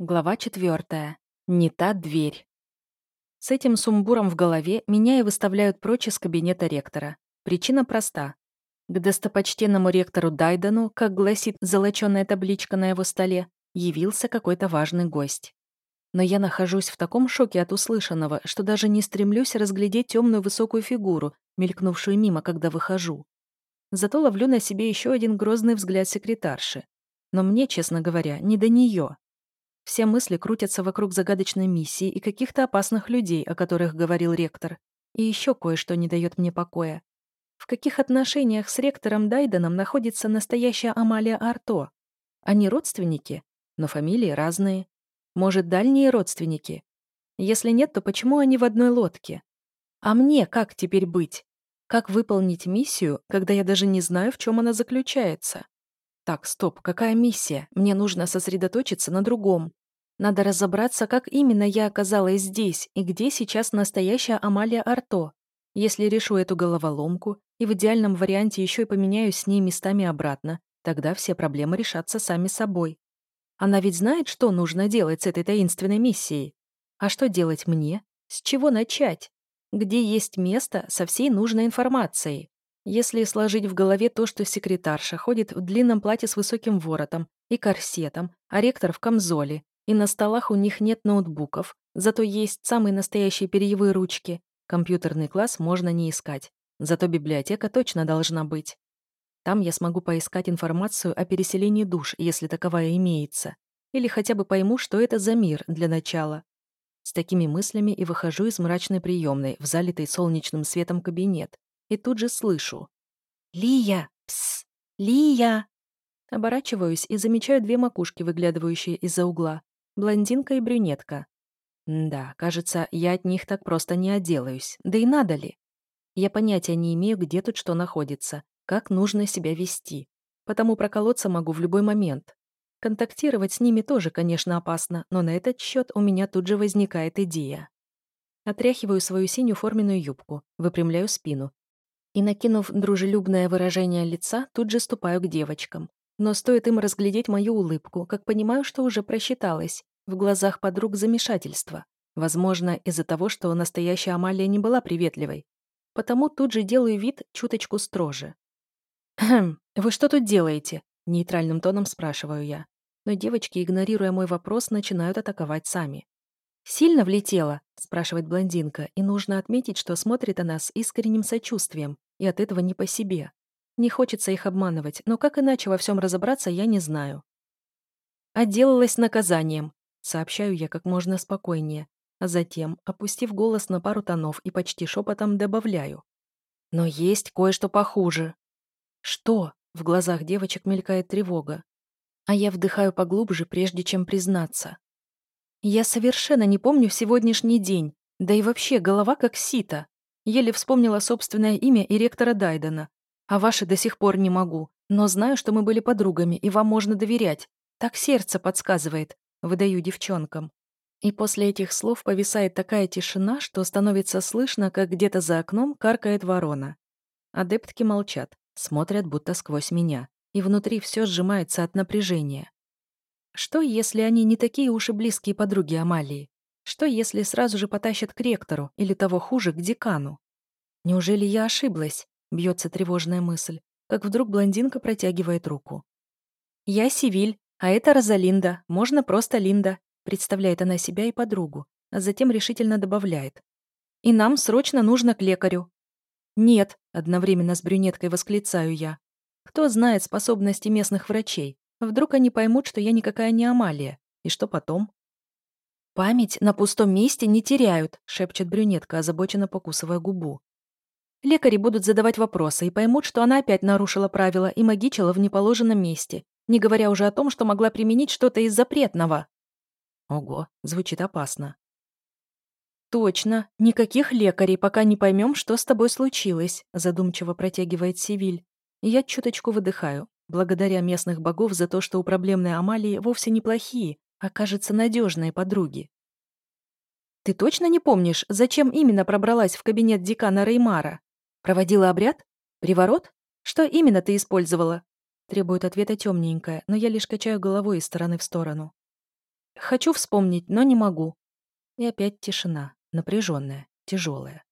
Глава четвертая. Не та дверь. С этим сумбуром в голове меня и выставляют прочь из кабинета ректора. Причина проста. К достопочтенному ректору Дайдану, как гласит золоченая табличка на его столе, явился какой-то важный гость. Но я нахожусь в таком шоке от услышанного, что даже не стремлюсь разглядеть темную высокую фигуру, мелькнувшую мимо, когда выхожу. Зато ловлю на себе еще один грозный взгляд секретарши. Но мне, честно говоря, не до нее. Все мысли крутятся вокруг загадочной миссии и каких-то опасных людей, о которых говорил ректор. И еще кое-что не дает мне покоя. В каких отношениях с ректором Дайденом находится настоящая Амалия Арто? Они родственники, но фамилии разные. Может, дальние родственники? Если нет, то почему они в одной лодке? А мне как теперь быть? Как выполнить миссию, когда я даже не знаю, в чем она заключается? Так, стоп, какая миссия? Мне нужно сосредоточиться на другом. Надо разобраться, как именно я оказалась здесь и где сейчас настоящая Амалия Арто. Если решу эту головоломку и в идеальном варианте еще и поменяюсь с ней местами обратно, тогда все проблемы решатся сами собой. Она ведь знает, что нужно делать с этой таинственной миссией. А что делать мне? С чего начать? Где есть место со всей нужной информацией? Если сложить в голове то, что секретарша ходит в длинном платье с высоким воротом и корсетом, а ректор в камзоле, и на столах у них нет ноутбуков, зато есть самые настоящие перьевые ручки. Компьютерный класс можно не искать. Зато библиотека точно должна быть. Там я смогу поискать информацию о переселении душ, если таковая имеется. Или хотя бы пойму, что это за мир для начала. С такими мыслями и выхожу из мрачной приемной в залитый солнечным светом кабинет. И тут же слышу. «Лия! Пс! Лия!» Оборачиваюсь и замечаю две макушки, выглядывающие из-за угла. Блондинка и брюнетка. Да, кажется, я от них так просто не отделаюсь. Да и надо ли? Я понятия не имею, где тут что находится, как нужно себя вести. Потому проколоться могу в любой момент. Контактировать с ними тоже, конечно, опасно, но на этот счет у меня тут же возникает идея. Отряхиваю свою синюю форменную юбку, выпрямляю спину. И, накинув дружелюбное выражение лица, тут же ступаю к девочкам. Но стоит им разглядеть мою улыбку, как понимаю, что уже просчиталась. В глазах подруг замешательство. Возможно, из-за того, что настоящая Амалия не была приветливой. Потому тут же делаю вид чуточку строже. «Хм, вы что тут делаете?» Нейтральным тоном спрашиваю я. Но девочки, игнорируя мой вопрос, начинают атаковать сами. «Сильно влетела?» – спрашивает блондинка, и нужно отметить, что смотрит она с искренним сочувствием, и от этого не по себе. Не хочется их обманывать, но как иначе во всем разобраться, я не знаю. «Отделалась наказанием», — сообщаю я как можно спокойнее, а затем, опустив голос на пару тонов и почти шепотом добавляю. «Но есть кое-что похуже». «Что?» — в глазах девочек мелькает тревога. А я вдыхаю поглубже, прежде чем признаться. Я совершенно не помню сегодняшний день, да и вообще голова как сито. Еле вспомнила собственное имя и ректора Дайдена, а ваши до сих пор не могу. Но знаю, что мы были подругами, и вам можно доверять. Так сердце подсказывает. Выдаю девчонкам. И после этих слов повисает такая тишина, что становится слышно, как где-то за окном каркает ворона. Адептки молчат, смотрят будто сквозь меня. И внутри все сжимается от напряжения. Что, если они не такие уж и близкие подруги Амалии? Что, если сразу же потащат к ректору или того хуже, к декану? Неужели я ошиблась? Бьется тревожная мысль, как вдруг блондинка протягивает руку. «Я Сивиль, а это Розалинда, можно просто Линда», представляет она себя и подругу, а затем решительно добавляет. «И нам срочно нужно к лекарю». «Нет», — одновременно с брюнеткой восклицаю я. «Кто знает способности местных врачей? Вдруг они поймут, что я никакая не Амалия. И что потом?» «Память на пустом месте не теряют», — шепчет брюнетка, озабоченно покусывая губу. Лекари будут задавать вопросы и поймут, что она опять нарушила правила и магичила в неположенном месте, не говоря уже о том, что могла применить что-то из запретного. Ого, звучит опасно. «Точно, никаких лекарей, пока не поймем, что с тобой случилось», задумчиво протягивает Сивиль. я чуточку выдыхаю, благодаря местных богов за то, что у проблемной Амалии вовсе неплохие, а, кажется, надежные подруги. «Ты точно не помнишь, зачем именно пробралась в кабинет декана Реймара?» Проводила обряд? Приворот? Что именно ты использовала? Требует ответа темненькая, но я лишь качаю головой из стороны в сторону. Хочу вспомнить, но не могу. И опять тишина, напряженная, тяжелая.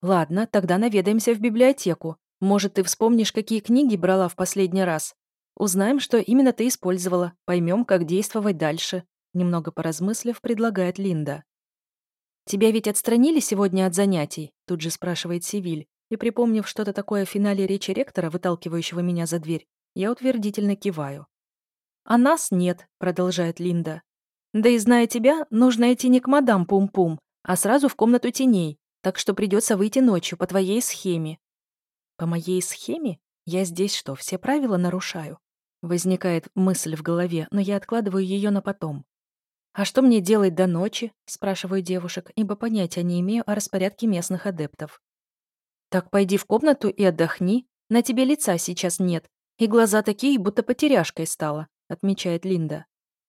Ладно, тогда наведаемся в библиотеку. Может, ты вспомнишь, какие книги брала в последний раз? Узнаем, что именно ты использовала, поймем, как действовать дальше. Немного поразмыслив, предлагает Линда. «Тебя ведь отстранили сегодня от занятий?» Тут же спрашивает Сивиль. И припомнив что-то такое в финале речи ректора, выталкивающего меня за дверь, я утвердительно киваю. «А нас нет», — продолжает Линда. «Да и зная тебя, нужно идти не к мадам Пум-Пум, а сразу в комнату теней, так что придется выйти ночью по твоей схеме». «По моей схеме? Я здесь что, все правила нарушаю?» Возникает мысль в голове, но я откладываю ее на потом. «А что мне делать до ночи?» – спрашиваю девушек, ибо понятия не имею о распорядке местных адептов. «Так пойди в комнату и отдохни. На тебе лица сейчас нет, и глаза такие, будто потеряшкой стала», – отмечает Линда.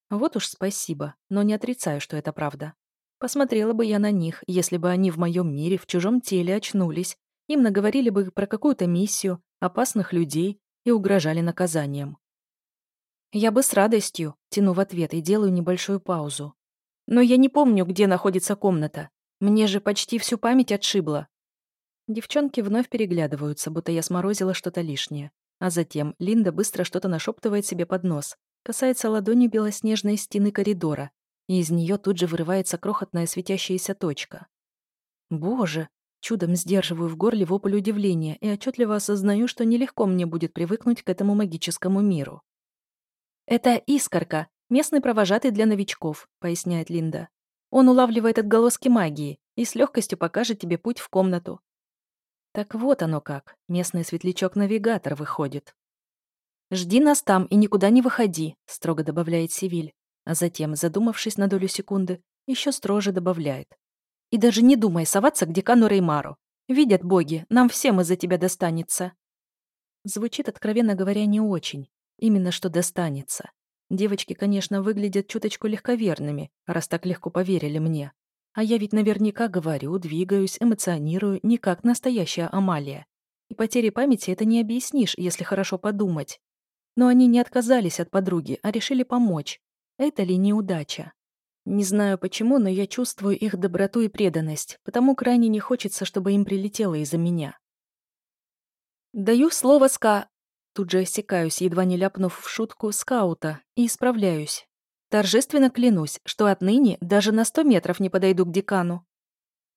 Вот уж спасибо, но не отрицаю, что это правда. Посмотрела бы я на них, если бы они в моем мире, в чужом теле очнулись, им наговорили бы про какую-то миссию, опасных людей и угрожали наказанием. Я бы с радостью тяну в ответ и делаю небольшую паузу. Но я не помню, где находится комната. Мне же почти всю память отшибло. Девчонки вновь переглядываются, будто я сморозила что-то лишнее. А затем Линда быстро что-то нашептывает себе под нос, касается ладонью белоснежной стены коридора, и из нее тут же вырывается крохотная светящаяся точка. Боже! Чудом сдерживаю в горле вопль удивления и отчетливо осознаю, что нелегко мне будет привыкнуть к этому магическому миру. «Это искорка, местный провожатый для новичков», — поясняет Линда. «Он улавливает отголоски магии и с легкостью покажет тебе путь в комнату». Так вот оно как, местный светлячок-навигатор выходит. «Жди нас там и никуда не выходи», — строго добавляет Сивиль. А затем, задумавшись на долю секунды, еще строже добавляет. «И даже не думай соваться к декану Реймару. Видят боги, нам всем из-за тебя достанется». Звучит, откровенно говоря, не очень. Именно что достанется. Девочки, конечно, выглядят чуточку легковерными, раз так легко поверили мне. А я ведь наверняка говорю, двигаюсь, эмоционирую, не как настоящая Амалия. И потери памяти это не объяснишь, если хорошо подумать. Но они не отказались от подруги, а решили помочь. Это ли неудача? Не знаю почему, но я чувствую их доброту и преданность, потому крайне не хочется, чтобы им прилетело из-за меня. Даю слово Ска... Тут же осекаюсь, едва не ляпнув в шутку скаута, и исправляюсь. Торжественно клянусь, что отныне даже на сто метров не подойду к декану.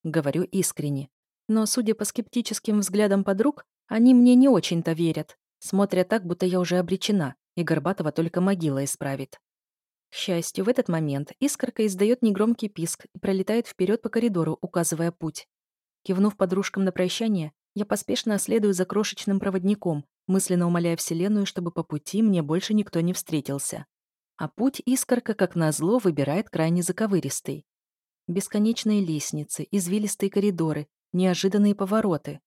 Говорю искренне. Но, судя по скептическим взглядам подруг, они мне не очень-то верят, смотря так, будто я уже обречена, и Горбатова только могила исправит. К счастью, в этот момент искорка издает негромкий писк и пролетает вперед по коридору, указывая путь. Кивнув подружкам на прощание, я поспешно следую за крошечным проводником, мысленно умоляя Вселенную, чтобы по пути мне больше никто не встретился. А путь искорка, как назло, выбирает крайне заковыристый. Бесконечные лестницы, извилистые коридоры, неожиданные повороты.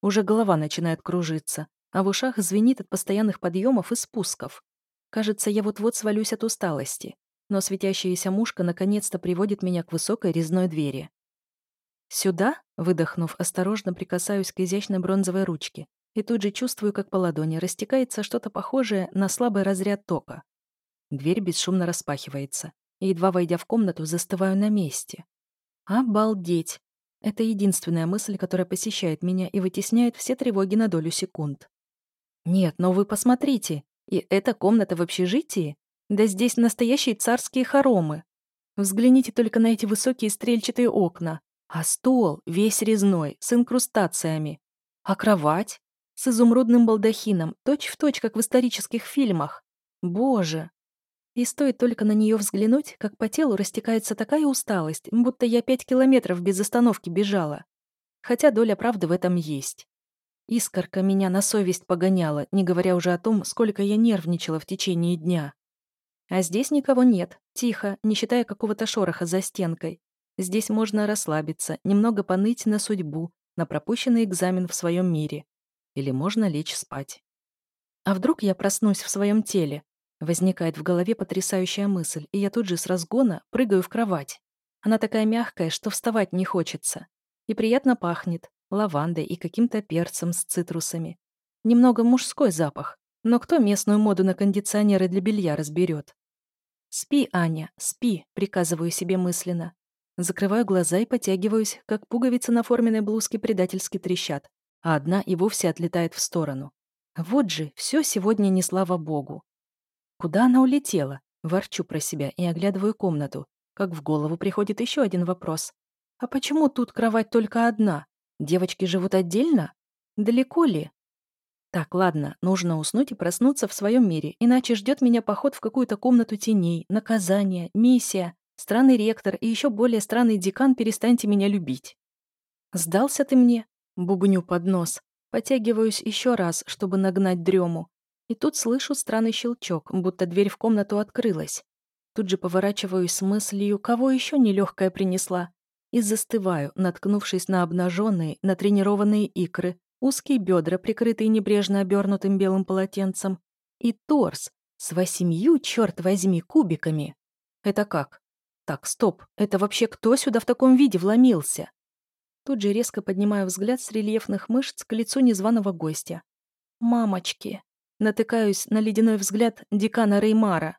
Уже голова начинает кружиться, а в ушах звенит от постоянных подъемов и спусков. Кажется, я вот-вот свалюсь от усталости, но светящаяся мушка наконец-то приводит меня к высокой резной двери. «Сюда?» — выдохнув, осторожно прикасаюсь к изящной бронзовой ручке и тут же чувствую, как по ладони растекается что-то похожее на слабый разряд тока. Дверь бесшумно распахивается, и, едва войдя в комнату, застываю на месте. Обалдеть! Это единственная мысль, которая посещает меня и вытесняет все тревоги на долю секунд. Нет, но вы посмотрите, и эта комната в общежитии? Да здесь настоящие царские хоромы. Взгляните только на эти высокие стрельчатые окна. А стол весь резной, с инкрустациями. А кровать? С изумрудным балдахином, точь-в-точь, точь, как в исторических фильмах. Боже! И стоит только на нее взглянуть, как по телу растекается такая усталость, будто я пять километров без остановки бежала. Хотя доля правды в этом есть. Искорка меня на совесть погоняла, не говоря уже о том, сколько я нервничала в течение дня. А здесь никого нет, тихо, не считая какого-то шороха за стенкой. Здесь можно расслабиться, немного поныть на судьбу, на пропущенный экзамен в своем мире. Или можно лечь спать. А вдруг я проснусь в своем теле? Возникает в голове потрясающая мысль, и я тут же с разгона прыгаю в кровать. Она такая мягкая, что вставать не хочется. И приятно пахнет лавандой и каким-то перцем с цитрусами. Немного мужской запах, но кто местную моду на кондиционеры для белья разберет? «Спи, Аня, спи», — приказываю себе мысленно. Закрываю глаза и потягиваюсь, как пуговицы на форменной блузке предательски трещат, а одна и вовсе отлетает в сторону. Вот же, все сегодня не слава богу. Куда она улетела? Ворчу про себя и оглядываю комнату, как в голову приходит еще один вопрос. А почему тут кровать только одна? Девочки живут отдельно? Далеко ли? Так, ладно, нужно уснуть и проснуться в своем мире, иначе ждет меня поход в какую-то комнату теней, наказание, миссия, странный ректор и еще более странный декан «Перестаньте меня любить». «Сдался ты мне?» — бубню под нос. Потягиваюсь еще раз, чтобы нагнать дрему. И тут слышу странный щелчок, будто дверь в комнату открылась. Тут же поворачиваюсь с мыслью, кого еще нелегкая принесла, и застываю, наткнувшись на обнаженные, натренированные икры, узкие бедра, прикрытые небрежно обернутым белым полотенцем, и торс с восемью, черт возьми, кубиками. Это как? Так, стоп, это вообще кто сюда в таком виде вломился? Тут же резко поднимаю взгляд с рельефных мышц к лицу незваного гостя. Мамочки. Натыкаюсь на ледяной взгляд декана Реймара.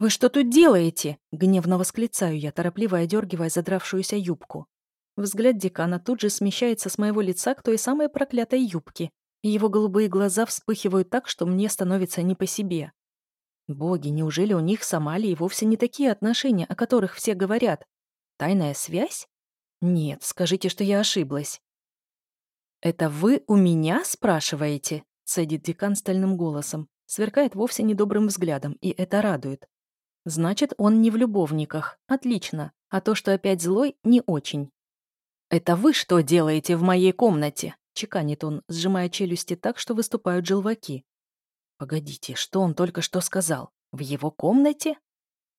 «Вы что тут делаете?» — гневно восклицаю я, торопливо одергивая задравшуюся юбку. Взгляд декана тут же смещается с моего лица к той самой проклятой юбке, и его голубые глаза вспыхивают так, что мне становится не по себе. Боги, неужели у них с Амалией вовсе не такие отношения, о которых все говорят? Тайная связь? Нет, скажите, что я ошиблась. «Это вы у меня спрашиваете?» — цедит декан стальным голосом, сверкает вовсе недобрым взглядом, и это радует. Значит, он не в любовниках. Отлично. А то, что опять злой, не очень. «Это вы что делаете в моей комнате?» — чеканит он, сжимая челюсти так, что выступают желваки. «Погодите, что он только что сказал? В его комнате?»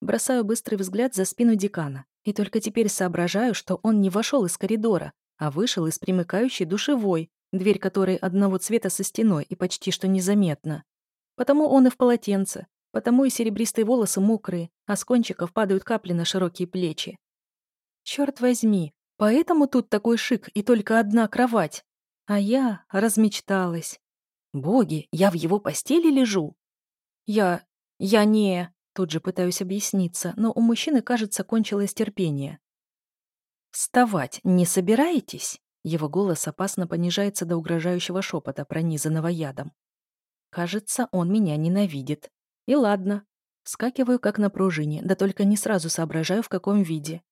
Бросаю быстрый взгляд за спину декана, и только теперь соображаю, что он не вошел из коридора, а вышел из примыкающей душевой, дверь которой одного цвета со стеной и почти что незаметна. Потому он и в полотенце, потому и серебристые волосы мокрые, а с кончиков падают капли на широкие плечи. Черт возьми, Поэтому тут такой шик и только одна кровать. А я размечталась. Боги, я в его постели лежу. Я... я не... Тут же пытаюсь объясниться, но у мужчины, кажется, кончилось терпение. «Вставать не собираетесь?» Его голос опасно понижается до угрожающего шепота, пронизанного ядом. Кажется, он меня ненавидит. И ладно. Вскакиваю как на пружине, да только не сразу соображаю, в каком виде.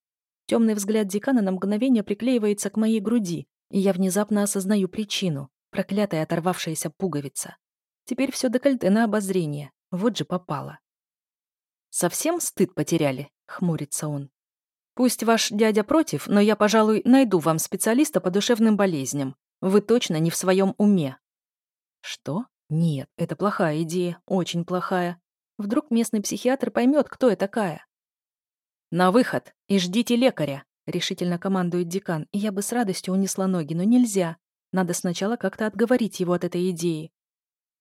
Темный взгляд декана на мгновение приклеивается к моей груди, и я внезапно осознаю причину — проклятая оторвавшаяся пуговица. Теперь все декольте на обозрение. Вот же попало. «Совсем стыд потеряли?» — хмурится он. «Пусть ваш дядя против, но я, пожалуй, найду вам специалиста по душевным болезням. Вы точно не в своем уме». «Что? Нет, это плохая идея, очень плохая. Вдруг местный психиатр поймет, кто я такая. «На выход! И ждите лекаря!» — решительно командует декан, я бы с радостью унесла ноги, но нельзя. Надо сначала как-то отговорить его от этой идеи.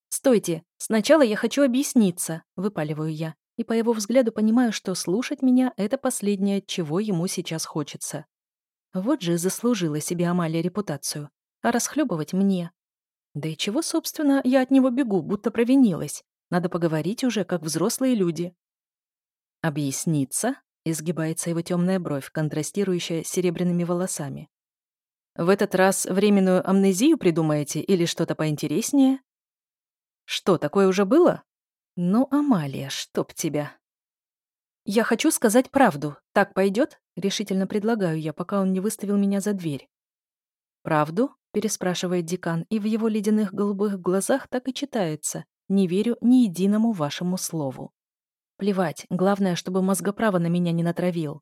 «Стойте! Сначала я хочу объясниться!» — выпаливаю я, и по его взгляду понимаю, что слушать меня — это последнее, чего ему сейчас хочется. Вот же заслужила себе Амалия репутацию. А расхлебывать мне. Да и чего, собственно, я от него бегу, будто провинилась. Надо поговорить уже, как взрослые люди. «Объясниться?» Изгибается его темная бровь, контрастирующая с серебряными волосами. «В этот раз временную амнезию придумаете или что-то поинтереснее?» «Что, такое уже было?» «Ну, Амалия, чтоб тебя!» «Я хочу сказать правду. Так пойдет?» — решительно предлагаю я, пока он не выставил меня за дверь. «Правду?» — переспрашивает декан, и в его ледяных голубых глазах так и читается. «Не верю ни единому вашему слову». Плевать, главное, чтобы мозгоправо на меня не натравил.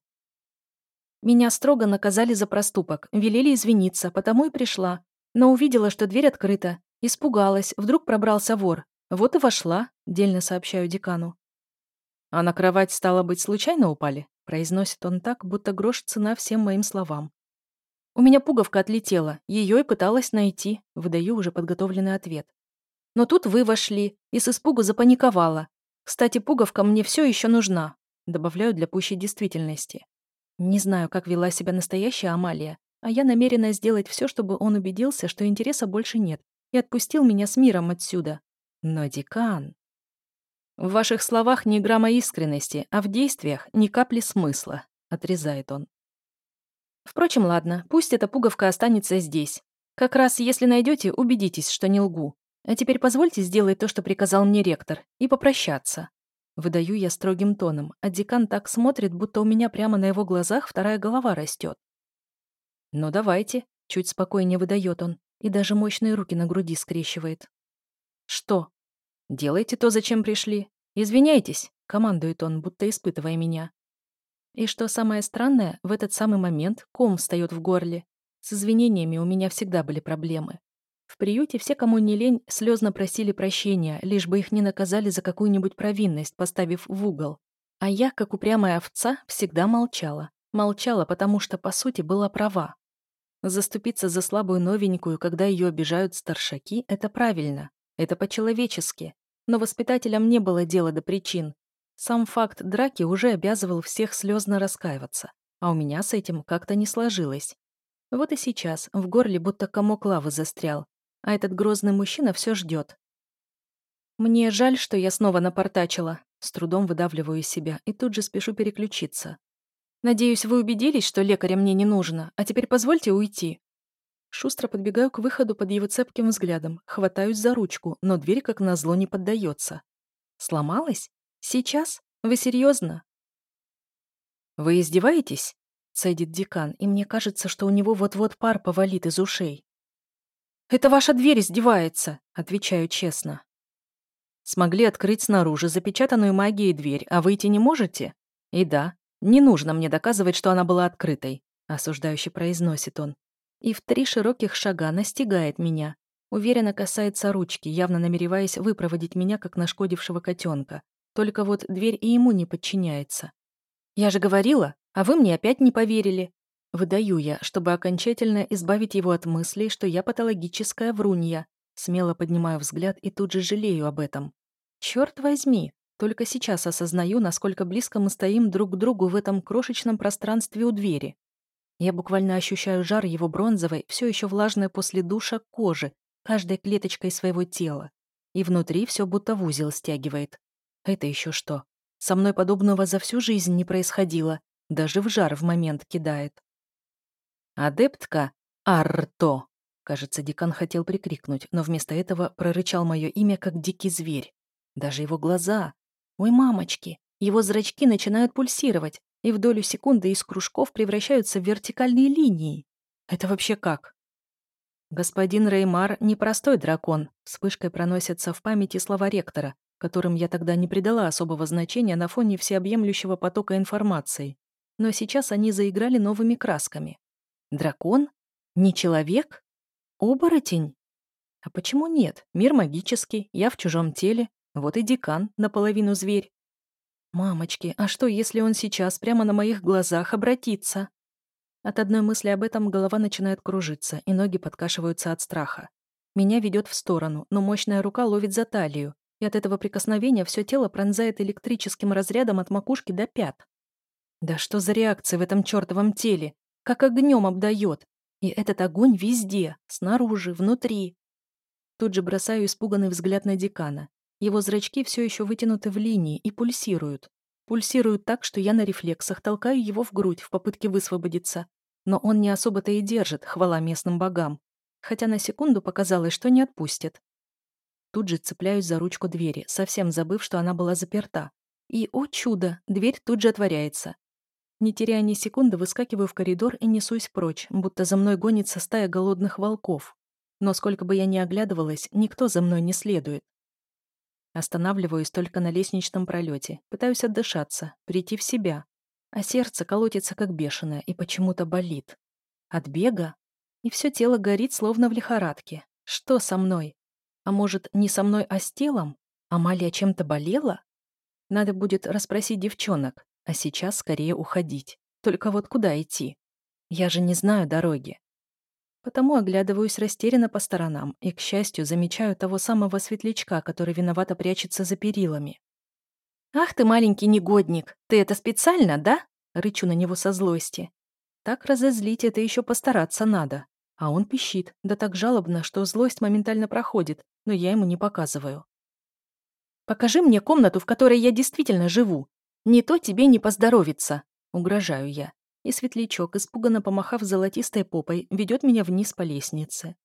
Меня строго наказали за проступок, велели извиниться, потому и пришла. Но увидела, что дверь открыта. Испугалась, вдруг пробрался вор. Вот и вошла, дельно сообщаю декану. «А на кровать, стало быть, случайно упали?» произносит он так, будто грош цена всем моим словам. «У меня пуговка отлетела, ее и пыталась найти», выдаю уже подготовленный ответ. Но тут вы вошли и с испугу запаниковала. Кстати, пуговка мне все еще нужна. Добавляю для пущей действительности. Не знаю, как вела себя настоящая Амалия, а я намерена сделать все, чтобы он убедился, что интереса больше нет, и отпустил меня с миром отсюда. Но декан... В ваших словах ни грамма искренности, а в действиях ни капли смысла», — отрезает он. Впрочем, ладно, пусть эта пуговка останется здесь. Как раз если найдете, убедитесь, что не лгу. А теперь позвольте сделать то, что приказал мне ректор, и попрощаться. Выдаю я строгим тоном, а декан так смотрит, будто у меня прямо на его глазах вторая голова растет. «Ну давайте», — чуть спокойнее выдает он, и даже мощные руки на груди скрещивает. «Что?» «Делайте то, зачем пришли. Извиняйтесь», — командует он, будто испытывая меня. И что самое странное, в этот самый момент ком встает в горле. С извинениями у меня всегда были проблемы. В приюте все, кому не лень, слезно просили прощения, лишь бы их не наказали за какую-нибудь провинность, поставив в угол. А я, как упрямая овца, всегда молчала. Молчала, потому что, по сути, была права. Заступиться за слабую новенькую, когда ее обижают старшаки, это правильно. Это по-человечески. Но воспитателям не было дела до причин. Сам факт драки уже обязывал всех слезно раскаиваться. А у меня с этим как-то не сложилось. Вот и сейчас в горле будто комок лавы застрял, а этот грозный мужчина все ждет. Мне жаль, что я снова напортачила. С трудом выдавливаю из себя и тут же спешу переключиться. Надеюсь, вы убедились, что лекаря мне не нужно, а теперь позвольте уйти. Шустро подбегаю к выходу под его цепким взглядом, хватаюсь за ручку, но дверь как назло не поддается. Сломалась? Сейчас? Вы серьезно? Вы издеваетесь? Цедит декан, и мне кажется, что у него вот-вот пар повалит из ушей. «Это ваша дверь издевается», — отвечаю честно. Смогли открыть снаружи запечатанную магией дверь, а выйти не можете? И да, не нужно мне доказывать, что она была открытой, осуждающе произносит он. И в три широких шага настигает меня. Уверенно касается ручки, явно намереваясь выпроводить меня, как нашкодившего котенка. Только вот дверь и ему не подчиняется. Я же говорила, а вы мне опять не поверили. Выдаю я, чтобы окончательно избавить его от мыслей, что я патологическая врунья. Смело поднимаю взгляд и тут же жалею об этом. Черт возьми, только сейчас осознаю, насколько близко мы стоим друг к другу в этом крошечном пространстве у двери. Я буквально ощущаю жар его бронзовой, все еще влажной после душа кожи, каждой клеточкой своего тела. И внутри все будто в узел стягивает. Это еще что? Со мной подобного за всю жизнь не происходило. Даже в жар в момент кидает. «Адептка Арто!» Кажется, декан хотел прикрикнуть, но вместо этого прорычал мое имя, как дикий зверь. Даже его глаза. Ой, мамочки! Его зрачки начинают пульсировать, и в долю секунды из кружков превращаются в вертикальные линии. Это вообще как? Господин Реймар — непростой дракон. Вспышкой проносятся в памяти слова ректора, которым я тогда не придала особого значения на фоне всеобъемлющего потока информации. Но сейчас они заиграли новыми красками. Дракон? Не человек? Оборотень? А почему нет? Мир магический, я в чужом теле, вот и декан, наполовину зверь. Мамочки, а что, если он сейчас прямо на моих глазах обратится? От одной мысли об этом голова начинает кружиться, и ноги подкашиваются от страха. Меня ведет в сторону, но мощная рука ловит за талию, и от этого прикосновения все тело пронзает электрическим разрядом от макушки до пят. Да что за реакция в этом чертовом теле? Как огнем обдает. И этот огонь везде, снаружи, внутри. Тут же бросаю испуганный взгляд на декана. Его зрачки все еще вытянуты в линии и пульсируют. Пульсируют так, что я на рефлексах толкаю его в грудь в попытке высвободиться. Но он не особо-то и держит, хвала местным богам. Хотя на секунду показалось, что не отпустит. Тут же цепляюсь за ручку двери, совсем забыв, что она была заперта. И, о чудо, дверь тут же отворяется. Не теряя ни секунды, выскакиваю в коридор и несусь прочь, будто за мной гонится стая голодных волков. Но сколько бы я ни оглядывалась, никто за мной не следует. Останавливаюсь только на лестничном пролете, пытаюсь отдышаться, прийти в себя. А сердце колотится как бешеное и почему-то болит. От бега? И все тело горит, словно в лихорадке. Что со мной? А может, не со мной, а с телом? Амалия чем-то болела? Надо будет расспросить девчонок. А сейчас скорее уходить. Только вот куда идти? Я же не знаю дороги. Потому оглядываюсь растерянно по сторонам и, к счастью, замечаю того самого светлячка, который виновато прячется за перилами. «Ах ты, маленький негодник! Ты это специально, да?» Рычу на него со злости. Так разозлить это еще постараться надо. А он пищит, да так жалобно, что злость моментально проходит, но я ему не показываю. Покажи мне комнату, в которой я действительно живу. Не то тебе не поздоровится. Угрожаю я. И светлячок, испуганно помахав золотистой попой, ведет меня вниз по лестнице.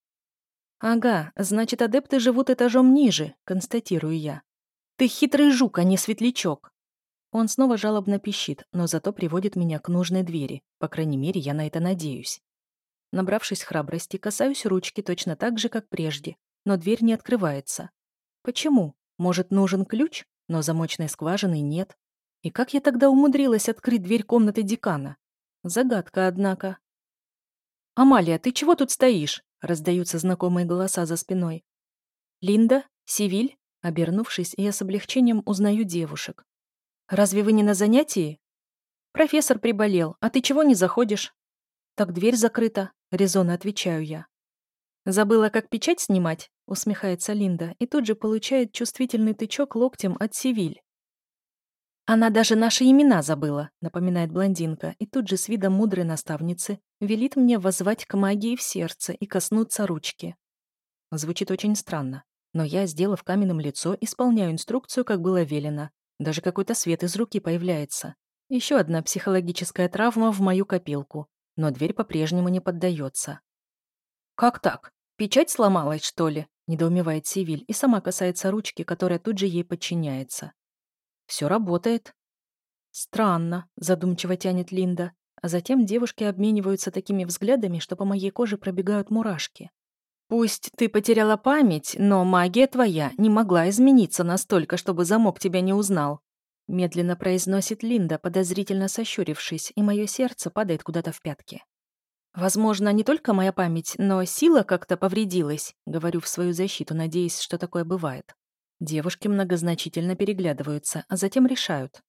«Ага, значит, адепты живут этажом ниже», — констатирую я. «Ты хитрый жук, а не светлячок». Он снова жалобно пищит, но зато приводит меня к нужной двери. По крайней мере, я на это надеюсь. Набравшись храбрости, касаюсь ручки точно так же, как прежде, но дверь не открывается. Почему? Может, нужен ключ? Но замочной скважины нет. И как я тогда умудрилась открыть дверь комнаты декана? Загадка, однако. «Амалия, ты чего тут стоишь?» Раздаются знакомые голоса за спиной. «Линда? Сивиль?» Обернувшись, я с облегчением узнаю девушек. «Разве вы не на занятии?» «Профессор приболел, а ты чего не заходишь?» «Так дверь закрыта», — резонно отвечаю я. «Забыла, как печать снимать?» — усмехается Линда и тут же получает чувствительный тычок локтем от Сивиль. «Она даже наши имена забыла», — напоминает блондинка, и тут же с видом мудрой наставницы велит мне воззвать к магии в сердце и коснуться ручки. Звучит очень странно, но я, сделав каменным лицо, исполняю инструкцию, как было велено. Даже какой-то свет из руки появляется. Еще одна психологическая травма в мою копилку, но дверь по-прежнему не поддается. «Как так? Печать сломалась, что ли?» — недоумевает Сивиль и сама касается ручки, которая тут же ей подчиняется. Все работает. Странно, задумчиво тянет Линда, а затем девушки обмениваются такими взглядами, что по моей коже пробегают мурашки. Пусть ты потеряла память, но магия твоя не могла измениться настолько, чтобы замок тебя не узнал. Медленно произносит Линда, подозрительно сощурившись, и мое сердце падает куда-то в пятки. Возможно, не только моя память, но сила как-то повредилась, говорю в свою защиту, надеясь, что такое бывает. Девушки многозначительно переглядываются, а затем решают.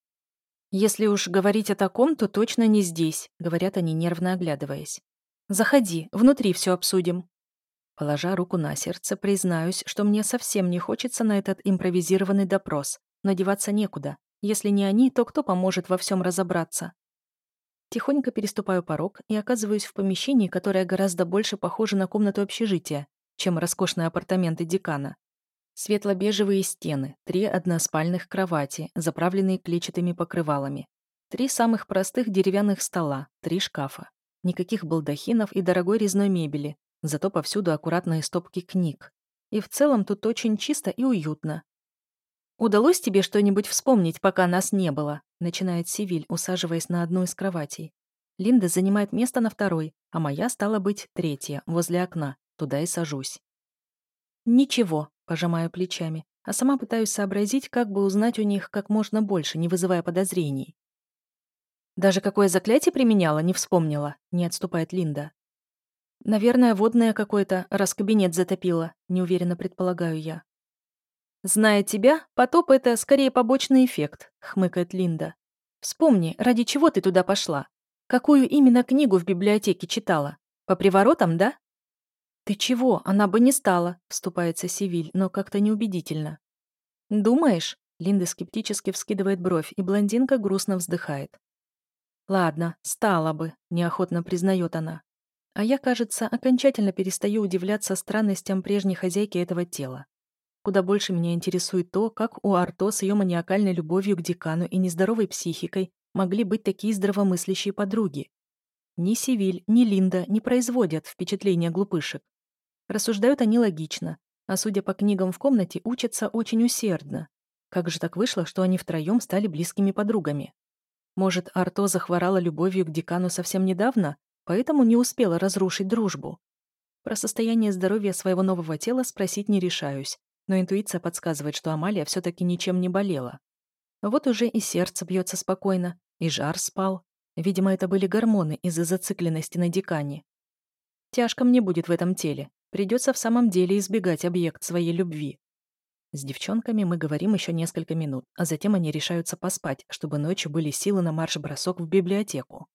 «Если уж говорить о таком, то точно не здесь», — говорят они, нервно оглядываясь. «Заходи, внутри все обсудим». Положа руку на сердце, признаюсь, что мне совсем не хочется на этот импровизированный допрос, но деваться некуда. Если не они, то кто поможет во всем разобраться? Тихонько переступаю порог и оказываюсь в помещении, которое гораздо больше похоже на комнату общежития, чем роскошные апартаменты декана. Светло-бежевые стены, три односпальных кровати, заправленные клетчатыми покрывалами, три самых простых деревянных стола, три шкафа. Никаких балдахинов и дорогой резной мебели, зато повсюду аккуратные стопки книг. И в целом тут очень чисто и уютно. «Удалось тебе что-нибудь вспомнить, пока нас не было?» начинает Сивиль, усаживаясь на одну из кроватей. Линда занимает место на второй, а моя стала быть третья, возле окна. Туда и сажусь. «Ничего», — пожимаю плечами, а сама пытаюсь сообразить, как бы узнать у них как можно больше, не вызывая подозрений. «Даже какое заклятие применяла, не вспомнила», — не отступает Линда. «Наверное, водное какое-то, раз кабинет затопило», — неуверенно предполагаю я. «Зная тебя, потоп — это скорее побочный эффект», — хмыкает Линда. «Вспомни, ради чего ты туда пошла? Какую именно книгу в библиотеке читала? По приворотам, да?» «Ты чего? Она бы не стала», — вступается Сивиль, но как-то неубедительно. «Думаешь?» — Линда скептически вскидывает бровь, и блондинка грустно вздыхает. «Ладно, стала бы», — неохотно признает она. А я, кажется, окончательно перестаю удивляться странностям прежней хозяйки этого тела. Куда больше меня интересует то, как у Арто с ее маниакальной любовью к декану и нездоровой психикой могли быть такие здравомыслящие подруги. Ни Сивиль, ни Линда не производят впечатления глупышек. Рассуждают они логично, а судя по книгам в комнате, учатся очень усердно. Как же так вышло, что они втроем стали близкими подругами? Может, Арто захворала любовью к декану совсем недавно, поэтому не успела разрушить дружбу? Про состояние здоровья своего нового тела спросить не решаюсь, но интуиция подсказывает, что Амалия все-таки ничем не болела. Вот уже и сердце бьется спокойно, и жар спал. Видимо, это были гормоны из-за зацикленности на декане. Тяжко мне будет в этом теле, Придется в самом деле избегать объект своей любви. С девчонками мы говорим еще несколько минут, а затем они решаются поспать, чтобы ночью были силы на марш-бросок в библиотеку.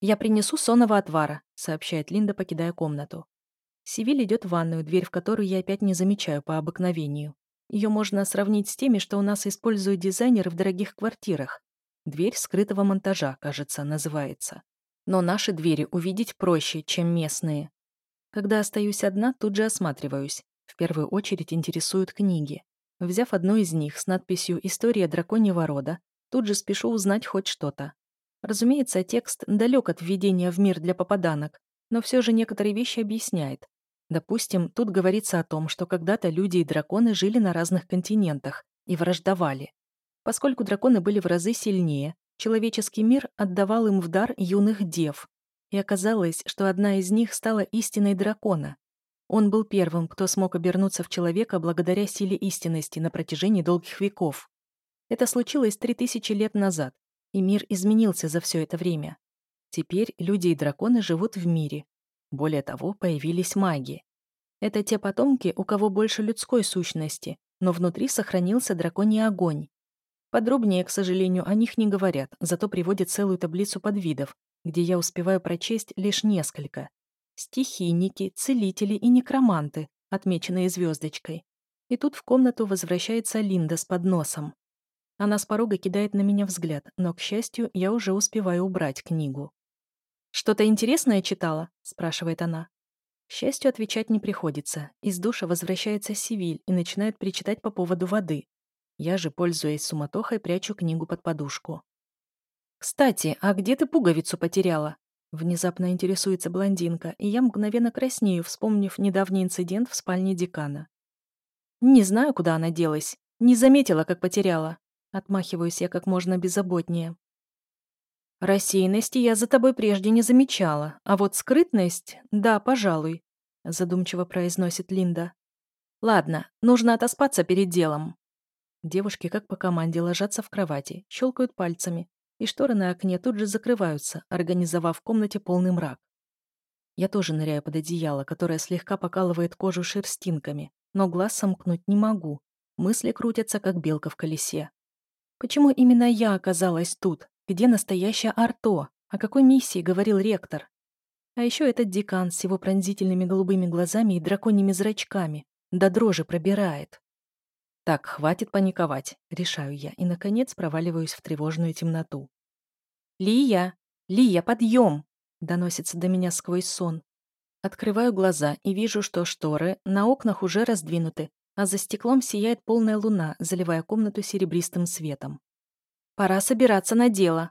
«Я принесу сонного отвара», — сообщает Линда, покидая комнату. Сивиль идет в ванную, дверь в которую я опять не замечаю по обыкновению. Ее можно сравнить с теми, что у нас используют дизайнеры в дорогих квартирах. Дверь скрытого монтажа, кажется, называется. Но наши двери увидеть проще, чем местные. Когда остаюсь одна, тут же осматриваюсь. В первую очередь интересуют книги. Взяв одну из них с надписью «История драконьего рода», тут же спешу узнать хоть что-то. Разумеется, текст далек от введения в мир для попаданок, но все же некоторые вещи объясняет. Допустим, тут говорится о том, что когда-то люди и драконы жили на разных континентах и враждовали. Поскольку драконы были в разы сильнее, человеческий мир отдавал им в дар юных дев. И оказалось, что одна из них стала истиной дракона. Он был первым, кто смог обернуться в человека благодаря силе истинности на протяжении долгих веков. Это случилось три тысячи лет назад, и мир изменился за все это время. Теперь люди и драконы живут в мире. Более того, появились маги. Это те потомки, у кого больше людской сущности, но внутри сохранился драконий огонь. Подробнее, к сожалению, о них не говорят, зато приводят целую таблицу подвидов, где я успеваю прочесть лишь несколько. Стихийники, целители и некроманты, отмеченные звездочкой. И тут в комнату возвращается Линда с подносом. Она с порога кидает на меня взгляд, но, к счастью, я уже успеваю убрать книгу. «Что-то интересное читала?» – спрашивает она. К счастью, отвечать не приходится. Из душа возвращается Сивиль и начинает причитать по поводу воды. Я же, пользуясь суматохой, прячу книгу под подушку. «Кстати, а где ты пуговицу потеряла?» Внезапно интересуется блондинка, и я мгновенно краснею, вспомнив недавний инцидент в спальне декана. Не знаю, куда она делась. Не заметила, как потеряла. Отмахиваюсь я как можно беззаботнее. Рассеянности я за тобой прежде не замечала, а вот скрытность, да, пожалуй, задумчиво произносит Линда. Ладно, нужно отоспаться перед делом. Девушки, как по команде, ложатся в кровати, щелкают пальцами, и шторы на окне тут же закрываются, организовав в комнате полный мрак. Я тоже ныряю под одеяло, которое слегка покалывает кожу шерстинками, но глаз сомкнуть не могу. Мысли крутятся, как белка в колесе. Почему именно я оказалась тут? Где настоящая Арто? О какой миссии говорил ректор? А еще этот декан с его пронзительными голубыми глазами и драконьими зрачками. До дрожи пробирает. Так, хватит паниковать, решаю я, и, наконец, проваливаюсь в тревожную темноту. «Лия! Лия, подъем!» доносится до меня сквозь сон. Открываю глаза и вижу, что шторы на окнах уже раздвинуты, а за стеклом сияет полная луна, заливая комнату серебристым светом. «Пора собираться на дело»,